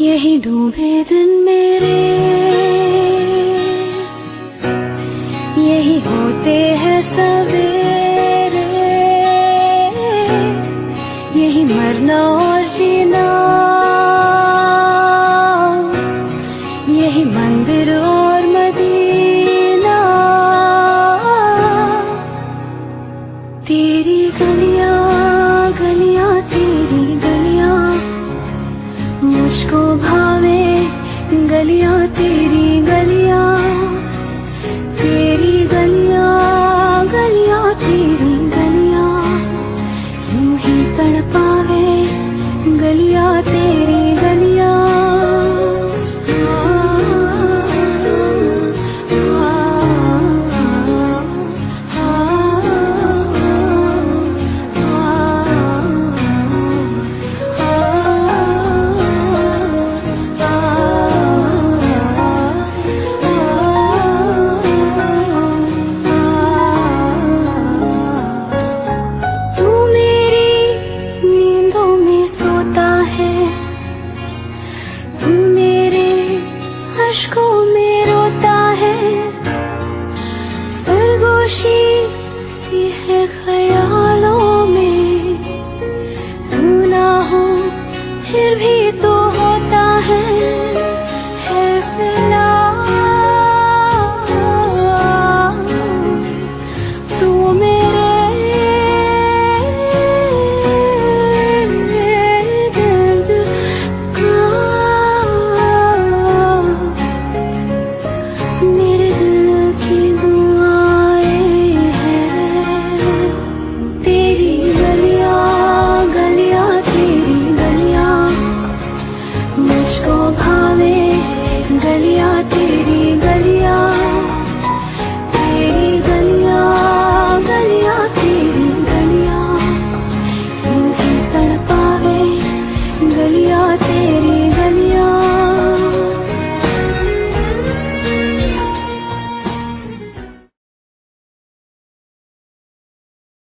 यही डूबे दिन मेरे। यही होते हैं सवेरे। यही मरना गलियाँ तेरी गलियाँ तेरी गलियाँ गलियाँ तेरी गलियाँ। यूँ ही तड़पावे गलियाँ अशकों में रोता है। सरगोशी सी है ख्यालों में। तू ना हो, फिर भी तो तेरी बनिया